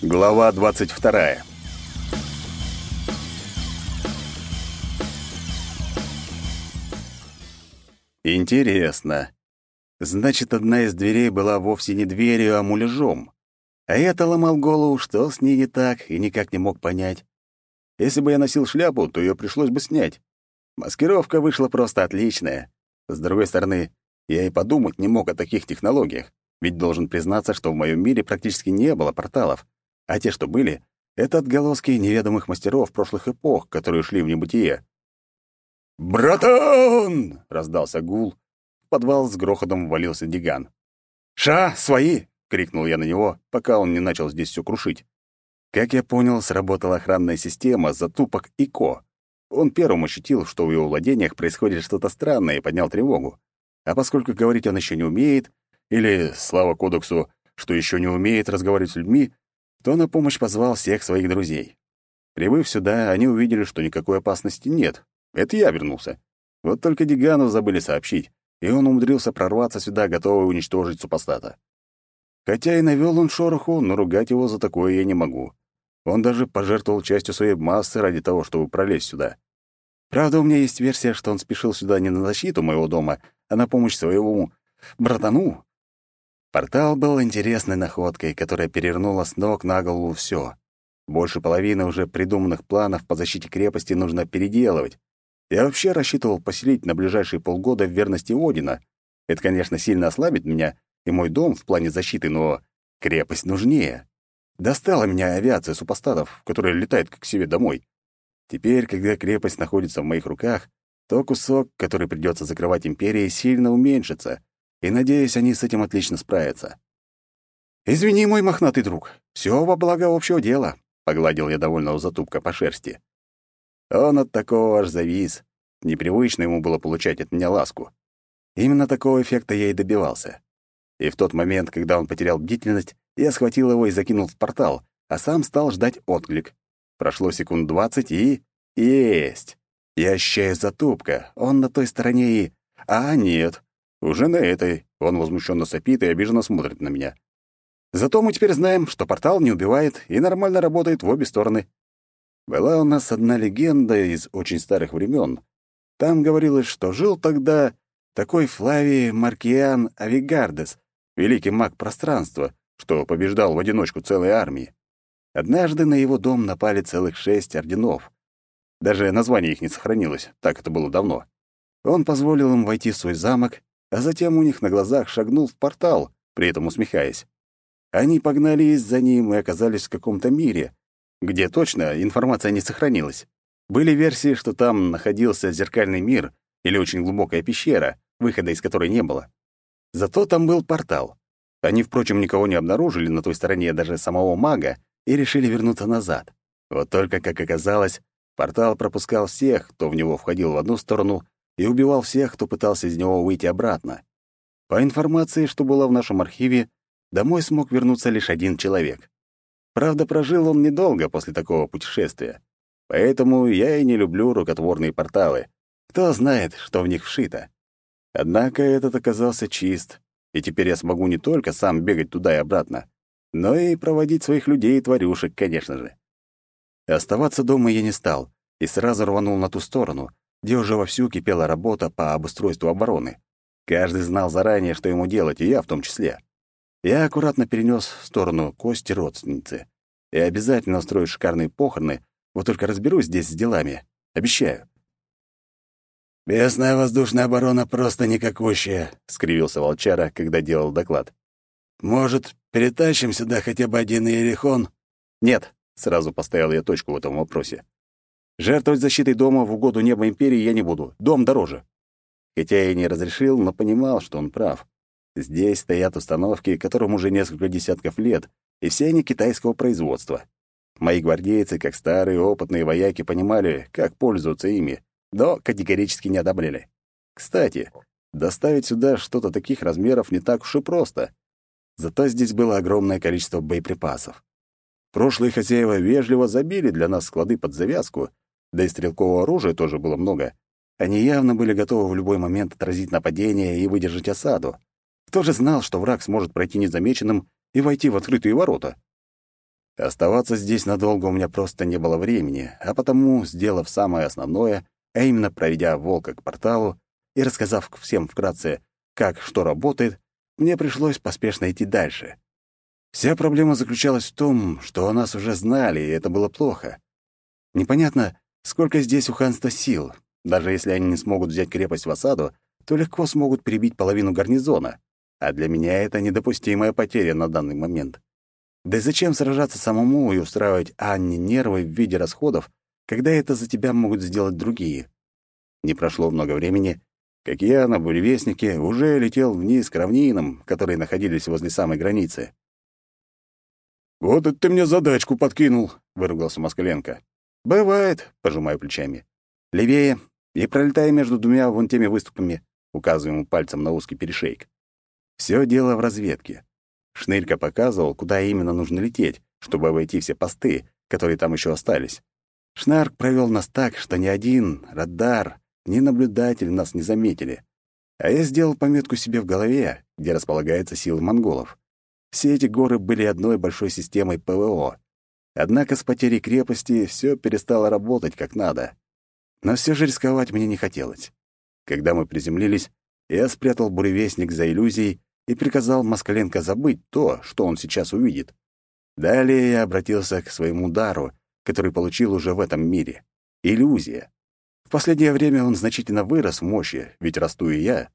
Глава 22. Интересно. Значит, одна из дверей была вовсе не дверью, а муляжом. А я-то ломал голову, что с ней не так, и никак не мог понять. Если бы я носил шляпу, то ее пришлось бы снять. Маскировка вышла просто отличная. С другой стороны, я и подумать не мог о таких технологиях, ведь должен признаться, что в моем мире практически не было порталов, а те, что были, — это отголоски неведомых мастеров прошлых эпох, которые шли в небытие. «Братан!» — раздался гул. В подвал с грохотом ввалился Диган. «Ша, свои!» — крикнул я на него, пока он не начал здесь все крушить. Как я понял, сработала охранная система затупок ИКО. Он первым ощутил, что в его владениях происходит что-то странное, и поднял тревогу. А поскольку говорить он еще не умеет, или, слава кодексу, что еще не умеет разговаривать с людьми, то на помощь позвал всех своих друзей. Прибыв сюда, они увидели, что никакой опасности нет. Это я вернулся. Вот только Дигану забыли сообщить, и он умудрился прорваться сюда, готовый уничтожить супостата. Хотя и навел он шороху, но ругать его за такое я не могу. Он даже пожертвовал частью своей массы ради того, чтобы пролезть сюда. Правда, у меня есть версия, что он спешил сюда не на защиту моего дома, а на помощь своему братану. Портал был интересной находкой, которая перевернула с ног на голову все. Больше половины уже придуманных планов по защите крепости нужно переделывать. Я вообще рассчитывал поселить на ближайшие полгода в верности Одина. Это, конечно, сильно ослабит меня и мой дом в плане защиты, но крепость нужнее. Достала меня авиация супостатов, которая летает как себе домой. Теперь, когда крепость находится в моих руках, то кусок, который придется закрывать империи, сильно уменьшится, и, надеюсь, они с этим отлично справятся. «Извини, мой мохнатый друг, все во благо общего дела», — погладил я довольного затупка по шерсти. Он от такого аж завис. Непривычно ему было получать от меня ласку. Именно такого эффекта я и добивался. И в тот момент, когда он потерял бдительность, я схватил его и закинул в портал, а сам стал ждать отклик. Прошло секунд двадцать и... Есть! Я ощущаю затупка, он на той стороне и... А, нет, уже на этой. Он возмущенно сопит и обиженно смотрит на меня. Зато мы теперь знаем, что портал не убивает и нормально работает в обе стороны. Была у нас одна легенда из очень старых времен. Там говорилось, что жил тогда такой Флавий Маркиан Авигардес, великий маг пространства, что побеждал в одиночку целой армии. Однажды на его дом напали целых шесть орденов. Даже название их не сохранилось, так это было давно. Он позволил им войти в свой замок а затем у них на глазах шагнул в портал, при этом усмехаясь. Они погнались за ним и оказались в каком-то мире, где точно информация не сохранилась. Были версии, что там находился зеркальный мир или очень глубокая пещера, выхода из которой не было. Зато там был портал. Они, впрочем, никого не обнаружили на той стороне даже самого мага и решили вернуться назад. Вот только, как оказалось, портал пропускал всех, кто в него входил в одну сторону, и убивал всех, кто пытался из него выйти обратно. По информации, что была в нашем архиве, домой смог вернуться лишь один человек. Правда, прожил он недолго после такого путешествия. Поэтому я и не люблю рукотворные порталы. Кто знает, что в них вшито. Однако этот оказался чист, и теперь я смогу не только сам бегать туда и обратно, но и проводить своих людей и тварюшек, конечно же. Оставаться дома я не стал и сразу рванул на ту сторону, где уже вовсю кипела работа по обустройству обороны. Каждый знал заранее, что ему делать, и я в том числе. Я аккуратно перенес в сторону кости родственницы. И обязательно устрою шикарные похороны, вот только разберусь здесь с делами. Обещаю. «Местная воздушная оборона просто никакущая», — скривился волчара, когда делал доклад. «Может, перетащим сюда хотя бы один Иерихон?» «Нет», — сразу поставил я точку в этом вопросе. Жертвовать защитой дома в угоду неба империи я не буду. Дом дороже. Хотя я и не разрешил, но понимал, что он прав. Здесь стоят установки, которым уже несколько десятков лет, и все они китайского производства. Мои гвардейцы, как старые опытные вояки, понимали, как пользоваться ими, но категорически не одобряли. Кстати, доставить сюда что-то таких размеров не так уж и просто. Зато здесь было огромное количество боеприпасов. Прошлые хозяева вежливо забили для нас склады под завязку, да и стрелкового оружия тоже было много. Они явно были готовы в любой момент отразить нападение и выдержать осаду. Кто же знал, что враг сможет пройти незамеченным и войти в открытые ворота? Оставаться здесь надолго у меня просто не было времени, а потому, сделав самое основное, а именно проведя волка к порталу и рассказав всем вкратце, как что работает, мне пришлось поспешно идти дальше. Вся проблема заключалась в том, что о нас уже знали, и это было плохо. Непонятно, сколько здесь у ханства сил. Даже если они не смогут взять крепость в осаду, то легко смогут перебить половину гарнизона. А для меня это недопустимая потеря на данный момент. Да и зачем сражаться самому и устраивать Анне нервы в виде расходов, когда это за тебя могут сделать другие? Не прошло много времени, как я на буревестнике уже летел вниз к равнинам, которые находились возле самой границы. «Вот это ты мне задачку подкинул», — выругался Москаленко. «Бывает», — пожимаю плечами. «Левее и пролетай между двумя вон теми выступами», — указываем пальцем на узкий перешейк. Все дело в разведке. Шнырька показывал, куда именно нужно лететь, чтобы обойти все посты, которые там еще остались. Шнарк провел нас так, что ни один радар, ни наблюдатель нас не заметили. А я сделал пометку себе в голове, где располагается сила монголов. Все эти горы были одной большой системой ПВО. Однако с потерей крепости все перестало работать как надо. Но все же рисковать мне не хотелось. Когда мы приземлились, я спрятал буревестник за иллюзией и приказал Москаленко забыть то, что он сейчас увидит. Далее я обратился к своему дару, который получил уже в этом мире. Иллюзия. В последнее время он значительно вырос в мощи, ведь расту и я.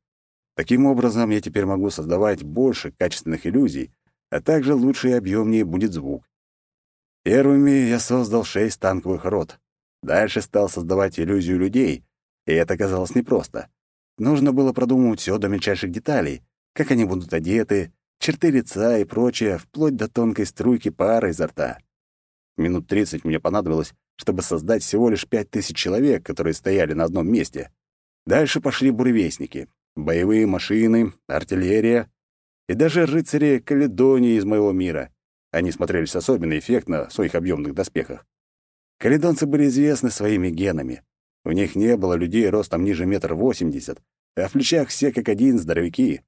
Таким образом, я теперь могу создавать больше качественных иллюзий, а также лучше и объемнее будет звук. Первыми я создал шесть танковых рот. Дальше стал создавать иллюзию людей, и это казалось непросто. Нужно было продумывать все до мельчайших деталей, как они будут одеты, черты лица и прочее, вплоть до тонкой струйки пара изо рта. Минут тридцать мне понадобилось, чтобы создать всего лишь пять тысяч человек, которые стояли на одном месте. Дальше пошли буревестники, боевые машины, артиллерия и даже рыцари Каледонии из моего мира. Они смотрелись особенно эффектно в своих объемных доспехах. Каледонцы были известны своими генами. У них не было людей ростом ниже метр восемьдесят, а в плечах все как один здоровяки.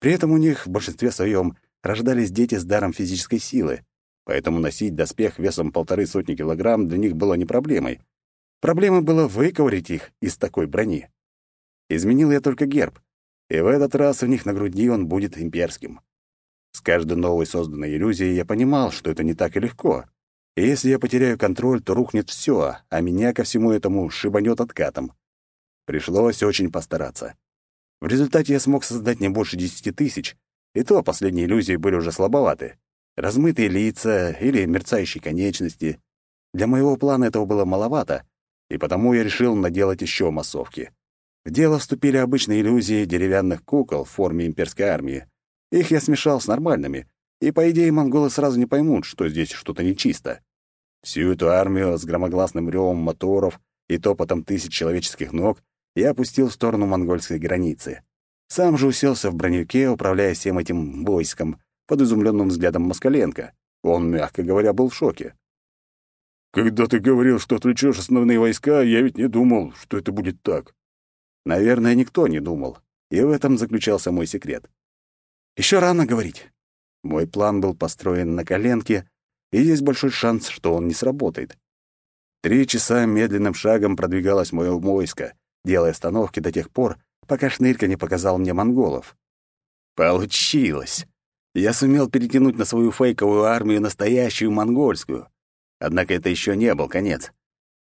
При этом у них в большинстве своем рождались дети с даром физической силы, поэтому носить доспех весом полторы сотни килограмм для них было не проблемой. Проблемой было выковырить их из такой брони. Изменил я только герб, и в этот раз у них на груди он будет имперским. С каждой новой созданной иллюзией я понимал, что это не так и легко. И если я потеряю контроль, то рухнет все, а меня ко всему этому шибанет откатом. Пришлось очень постараться. В результате я смог создать не больше десяти тысяч, и то последние иллюзии были уже слабоваты. Размытые лица или мерцающие конечности. Для моего плана этого было маловато, и потому я решил наделать еще массовки. В дело вступили обычные иллюзии деревянных кукол в форме имперской армии. Их я смешал с нормальными, и, по идее, монголы сразу не поймут, что здесь что-то нечисто. Всю эту армию с громогласным ревом моторов и топотом тысяч человеческих ног я опустил в сторону монгольской границы. Сам же уселся в броневике, управляя всем этим войском, под изумленным взглядом Москаленко. Он, мягко говоря, был в шоке. «Когда ты говорил, что отвлечешь основные войска, я ведь не думал, что это будет так». Наверное, никто не думал, и в этом заключался мой секрет. Еще рано говорить. Мой план был построен на коленке, и есть большой шанс, что он не сработает. Три часа медленным шагом продвигалось мое войско, делая остановки до тех пор, пока Шнырька не показал мне монголов. Получилось! Я сумел перетянуть на свою фейковую армию настоящую монгольскую. Однако это еще не был конец.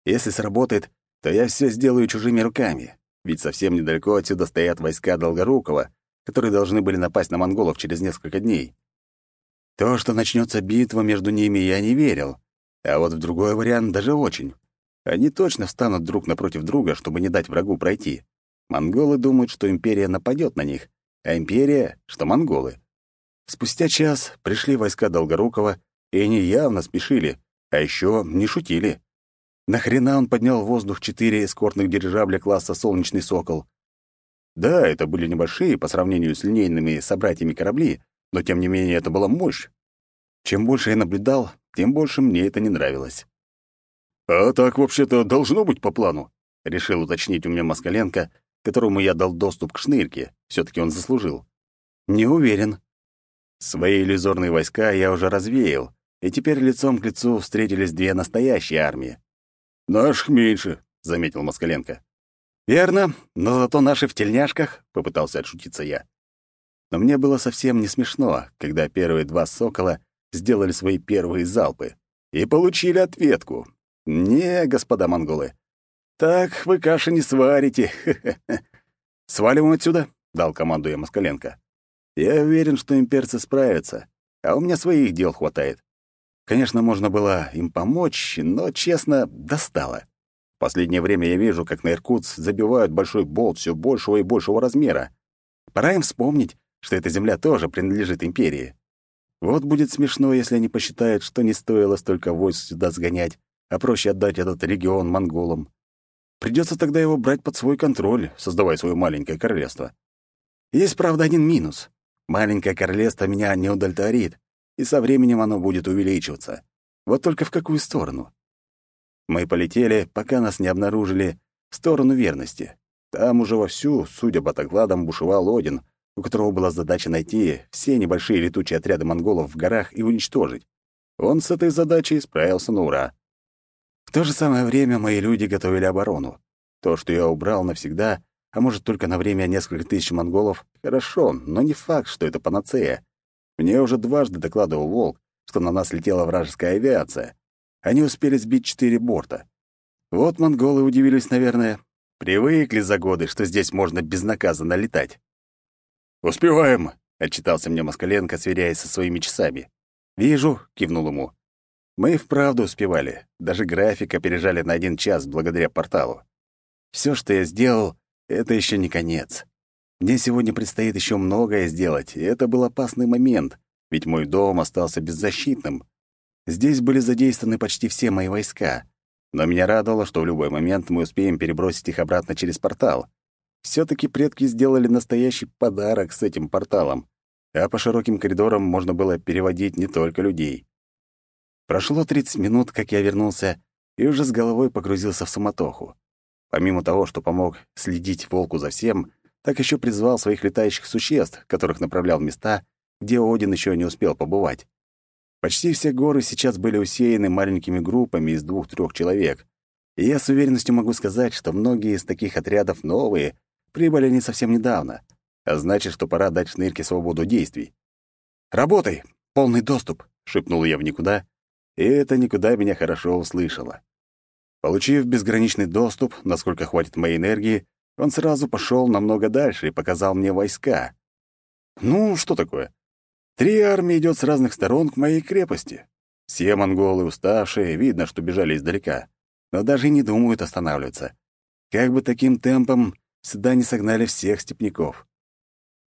Если сработает, то я все сделаю чужими руками, ведь совсем недалеко отсюда стоят войска Долгорукова, которые должны были напасть на монголов через несколько дней. То, что начнется битва между ними, я не верил, а вот в другой вариант даже очень. Они точно встанут друг напротив друга, чтобы не дать врагу пройти. Монголы думают, что империя нападет на них, а империя, что монголы. Спустя час пришли войска Долгорукова, и они явно спешили, а еще не шутили. Нахрена он поднял в воздух четыре эскортных дирижабля класса «Солнечный сокол»? Да, это были небольшие по сравнению с линейными собратьями корабли, но тем не менее это была мощь. Чем больше я наблюдал, тем больше мне это не нравилось. «А так вообще-то должно быть по плану», — решил уточнить у меня Москаленко, которому я дал доступ к шнырке. все таки он заслужил. «Не уверен. Свои иллюзорные войска я уже развеял, и теперь лицом к лицу встретились две настоящие армии. «Наших меньше», — заметил Москаленко. «Верно, но зато наши в тельняшках», — попытался отшутиться я. Но мне было совсем не смешно, когда первые два «Сокола» сделали свои первые залпы и получили ответку. «Не, господа монголы, так вы каши не сварите. Сваливаем отсюда», — дал команду я Москаленко. «Я уверен, что имперцы справятся, а у меня своих дел хватает. Конечно, можно было им помочь, но, честно, достало. Последнее время я вижу, как на Иркутск забивают большой болт все большего и большего размера. Пора им вспомнить, что эта земля тоже принадлежит империи. Вот будет смешно, если они посчитают, что не стоило столько войск сюда сгонять, а проще отдать этот регион монголам. Придется тогда его брать под свой контроль, создавая свое маленькое королевство. Есть, правда, один минус. Маленькое королевство меня не удовлетворит, и со временем оно будет увеличиваться. Вот только в какую сторону? Мы полетели, пока нас не обнаружили, в сторону верности. Там уже вовсю, судя по докладам, бушевал Один, у которого была задача найти все небольшие летучие отряды монголов в горах и уничтожить. Он с этой задачей справился на ура. В то же самое время мои люди готовили оборону. То, что я убрал навсегда, а может, только на время несколько тысяч монголов, хорошо, но не факт, что это панацея. Мне уже дважды докладывал Волк, что на нас летела вражеская авиация. Они успели сбить четыре борта. Вот монголы удивились, наверное. Привыкли за годы, что здесь можно безнаказанно летать. «Успеваем», — отчитался мне Москаленко, сверяясь со своими часами. «Вижу», — кивнул ему. Мы вправду успевали. Даже график опережали на один час благодаря порталу. Все, что я сделал, — это еще не конец. Мне сегодня предстоит еще многое сделать, и это был опасный момент, ведь мой дом остался беззащитным. Здесь были задействованы почти все мои войска, но меня радовало, что в любой момент мы успеем перебросить их обратно через портал. все таки предки сделали настоящий подарок с этим порталом, а по широким коридорам можно было переводить не только людей. Прошло 30 минут, как я вернулся, и уже с головой погрузился в самотоху. Помимо того, что помог следить волку за всем, так еще призвал своих летающих существ, которых направлял в места, где Один еще не успел побывать. Почти все горы сейчас были усеяны маленькими группами из двух-трех человек, и я с уверенностью могу сказать, что многие из таких отрядов новые, прибыли не совсем недавно, а значит, что пора дать шнырке свободу действий. «Работай! Полный доступ!» — шепнул я в никуда, и это никуда меня хорошо услышало. Получив безграничный доступ, насколько хватит моей энергии, он сразу пошел намного дальше и показал мне войска. Ну, что такое? Три армии идет с разных сторон к моей крепости. Все монголы уставшие, видно, что бежали издалека, но даже не думают останавливаться. Как бы таким темпом сюда не согнали всех степняков.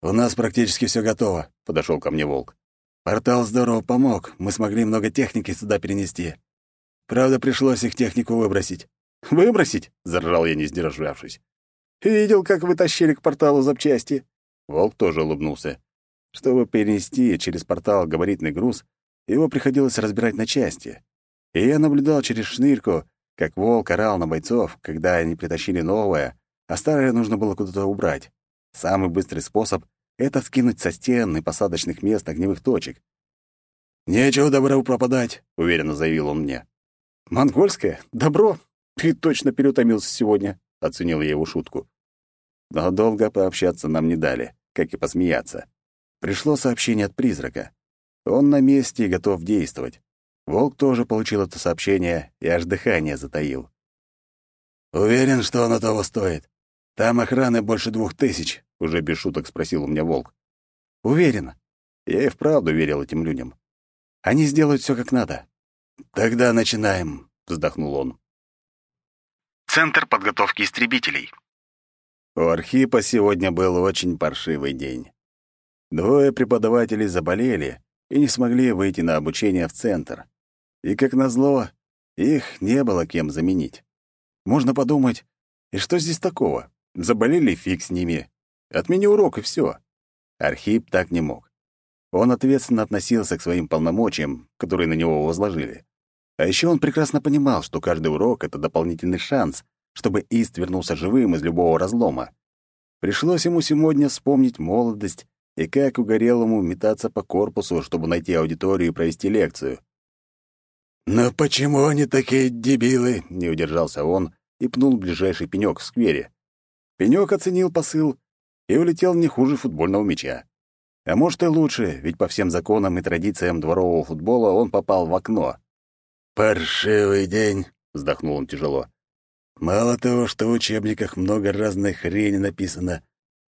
«У нас практически все готово», — подошел ко мне волк. «Портал здорово помог, мы смогли много техники сюда перенести. Правда, пришлось их технику выбросить». «Выбросить?» — заржал я, не сдержавшись. Видел, как вы тащили к порталу запчасти?» Волк тоже улыбнулся. Чтобы перенести через портал габаритный груз, его приходилось разбирать на части. И я наблюдал через шнырку, как волк орал на бойцов, когда они притащили новое, а старое нужно было куда-то убрать. Самый быстрый способ — это скинуть со стен и посадочных мест огневых точек. «Нечего добру пропадать», — уверенно заявил он мне. «Монгольское? Добро? Ты точно переутомился сегодня», — оценил я его шутку. Но долго пообщаться нам не дали, как и посмеяться. Пришло сообщение от призрака. Он на месте и готов действовать. Волк тоже получил это сообщение и аж дыхание затаил. «Уверен, что оно того стоит. Там охраны больше двух тысяч», — уже без шуток спросил у меня волк. «Уверен. Я и вправду верил этим людям. Они сделают все как надо». «Тогда начинаем», — вздохнул он. Центр подготовки истребителей. У Архипа сегодня был очень паршивый день. Двое преподавателей заболели и не смогли выйти на обучение в центр. И, как назло, их не было кем заменить. Можно подумать, и что здесь такого? Заболели фиг с ними. Отмени урок, и все. Архип так не мог. Он ответственно относился к своим полномочиям, которые на него возложили. А еще он прекрасно понимал, что каждый урок — это дополнительный шанс, чтобы Ист вернулся живым из любого разлома. Пришлось ему сегодня вспомнить молодость и как угорелому метаться по корпусу, чтобы найти аудиторию и провести лекцию. «Но почему они такие дебилы?» — не удержался он и пнул ближайший пенёк в сквере. Пенёк оценил посыл и улетел не хуже футбольного мяча. А может и лучше, ведь по всем законам и традициям дворового футбола он попал в окно. «Паршивый день», — вздохнул он тяжело. «Мало того, что в учебниках много разной хрени написано,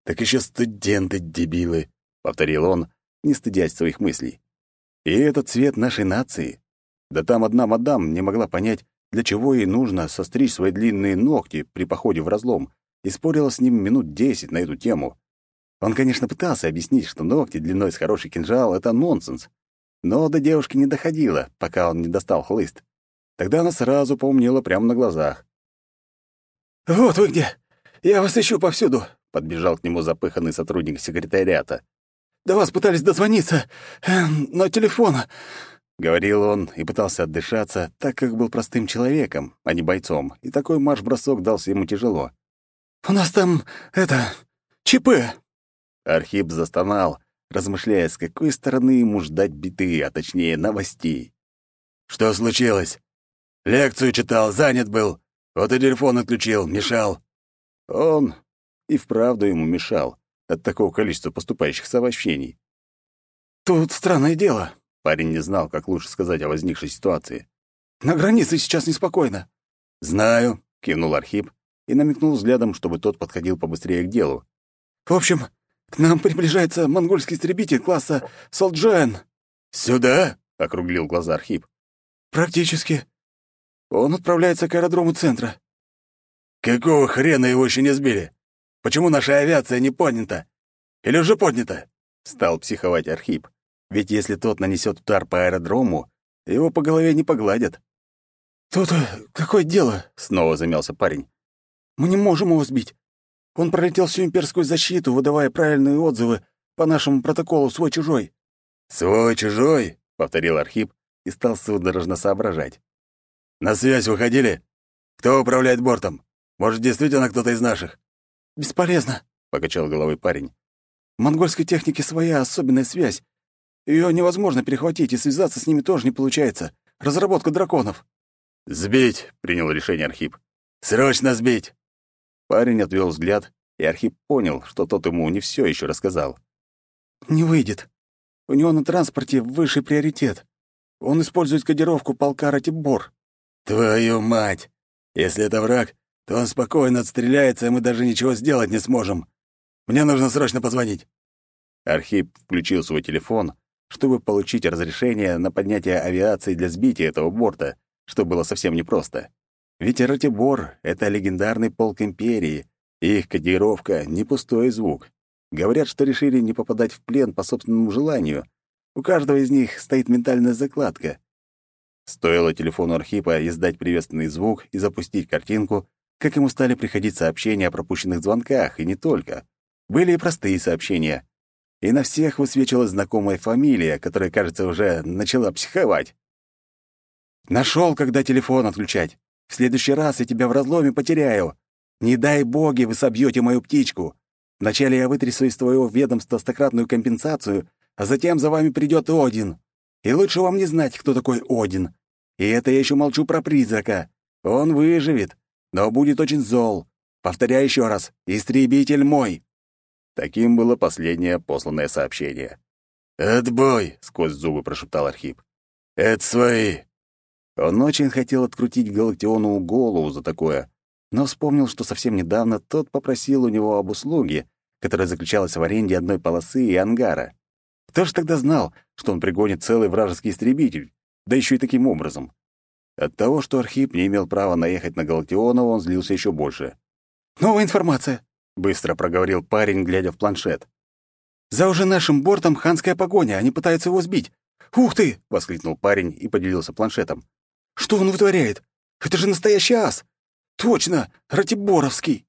так еще студенты-дебилы», — повторил он, не стыдясь своих мыслей. «И этот цвет нашей нации. Да там одна мадам не могла понять, для чего ей нужно состричь свои длинные ногти при походе в разлом, и спорила с ним минут десять на эту тему. Он, конечно, пытался объяснить, что ногти длиной с хороший кинжал — это нонсенс. Но до девушки не доходило, пока он не достал хлыст. Тогда она сразу поумнела прямо на глазах. «Вот вы где! Я вас ищу повсюду!» — подбежал к нему запыханный сотрудник секретариата. «До вас пытались дозвониться, э, но телефона...» — говорил он и пытался отдышаться, так как был простым человеком, а не бойцом, и такой марш-бросок дался ему тяжело. «У нас там, это, ЧП!» Архип застонал, размышляя, с какой стороны ему ждать биты, а точнее новостей. «Что случилось? Лекцию читал, занят был. Вот и телефон отключил, мешал». Он и вправду ему мешал от такого количества поступающих сообщений. «Тут странное дело», Парень не знал, как лучше сказать о возникшей ситуации. «На границе сейчас неспокойно». «Знаю», — кивнул Архип и намекнул взглядом, чтобы тот подходил побыстрее к делу. «В общем, к нам приближается монгольский истребитель класса Солджен». «Сюда?» — округлил глаза Архип. «Практически. Он отправляется к аэродрому центра». «Какого хрена его еще не сбили? Почему наша авиация не поднята? Или уже поднята?» — стал психовать Архип. Ведь если тот нанесет удар по аэродрому, его по голове не погладят. «Тут э, какое дело?» — снова замялся парень. «Мы не можем его сбить. Он пролетел всю имперскую защиту, выдавая правильные отзывы по нашему протоколу «свой-чужой». «Свой-чужой?» — повторил Архип и стал судорожно соображать. «На связь выходили? Кто управляет бортом? Может, действительно кто-то из наших?» «Бесполезно», — покачал головой парень. «В монгольской технике своя особенная связь, ее невозможно перехватить, и связаться с ними тоже не получается. Разработка драконов». «Сбить!» — принял решение Архип. «Срочно сбить!» Парень отвел взгляд, и Архип понял, что тот ему не все еще рассказал. «Не выйдет. У него на транспорте высший приоритет. Он использует кодировку полка Ратибор». «Твою мать! Если это враг, то он спокойно отстреляется, и мы даже ничего сделать не сможем. Мне нужно срочно позвонить». Архип включил свой телефон чтобы получить разрешение на поднятие авиации для сбития этого борта, что было совсем непросто. Ведь Ратибор — это легендарный полк Империи, и их кодировка — не пустой звук. Говорят, что решили не попадать в плен по собственному желанию. У каждого из них стоит ментальная закладка. Стоило телефону Архипа издать приветственный звук и запустить картинку, как ему стали приходить сообщения о пропущенных звонках, и не только. Были и простые сообщения и на всех высвечивалась знакомая фамилия, которая, кажется, уже начала психовать. «Нашел, когда телефон отключать. В следующий раз я тебя в разломе потеряю. Не дай боги, вы собьете мою птичку. Вначале я вытрясу из твоего ведомства стократную компенсацию, а затем за вами придет Один. И лучше вам не знать, кто такой Один. И это я еще молчу про призрака. Он выживет, но будет очень зол. Повторяю еще раз, истребитель мой. Таким было последнее посланное сообщение. «Отбой!» — сквозь зубы прошептал Архип. «Это свои!» Он очень хотел открутить Галактиону голову за такое, но вспомнил, что совсем недавно тот попросил у него об услуге, которая заключалась в аренде одной полосы и ангара. Кто же тогда знал, что он пригонит целый вражеский истребитель, да еще и таким образом? От того, что Архип не имел права наехать на Галактиону, он злился еще больше. «Новая информация!» быстро проговорил парень, глядя в планшет. За уже нашим бортом ханская погоня, они пытаются его сбить. Ух ты! воскликнул парень и поделился планшетом. Что он вытворяет? Это же настоящий ас! Точно, Ратиборовский!